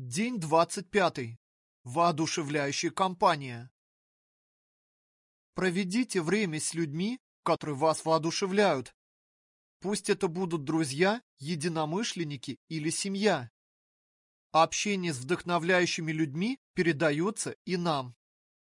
День двадцать пятый. Воодушевляющая компания. Проведите время с людьми, которые вас воодушевляют. Пусть это будут друзья, единомышленники или семья. Общение с вдохновляющими людьми передается и нам.